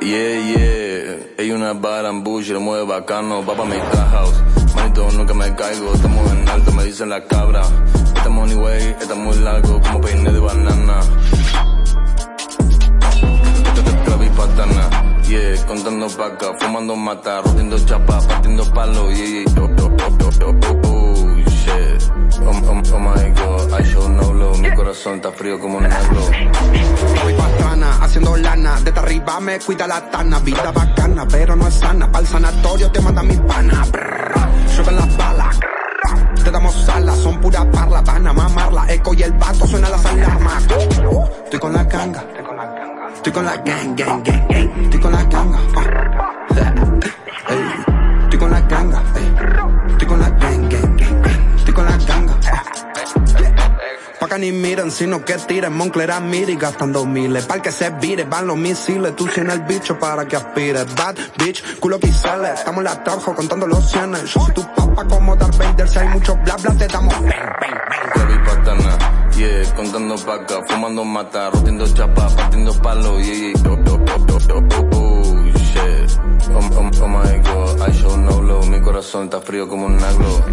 Yeah, yeah. Hay una bar en bush, lo mueve bacano, va pa' mi house. Manito, nunca me caigo, estamos en alto, me dicen la cabra. Estamos anyway, está muy largo, como peine de banana. Travis patana, yeah, contando paca, fumando mata, rompiendo chapa, partiendo palo, yeah, yeah, oh, oh, oh, oh, shit. Está frío como un. Voy pastrana, haciendo lana, desde arriba me cuida la tana, vida bacana, pero no es sana, pa'l sanatorio te manda mi pana, llueven las balas, te damos alas, son pura parla, van a mamarla, eco y el vato suena las alarmas, estoy con la ganga, estoy con la gang, gang, gang, gang, estoy con la ganga, ni miren, sino que tiren Monclera mire gastando miles. Pa'l que se vire, van los misiles Tú sin el bicho para que aspire. Bad bitch, culo que Estamos en la trabajo contando los cienes. Yo soy tu papá como Darth Vader Si hay mucho bla bla te damos. Bang Travis patana, yeah, contando paca, fumando mata, rompiendo chapa, partiendo palo, yeah, yeah, oh, oh, oh, oh, oh, oh, oh, shit. Oh, oh, oh my god, I show no love, mi corazón está frío como un naglo.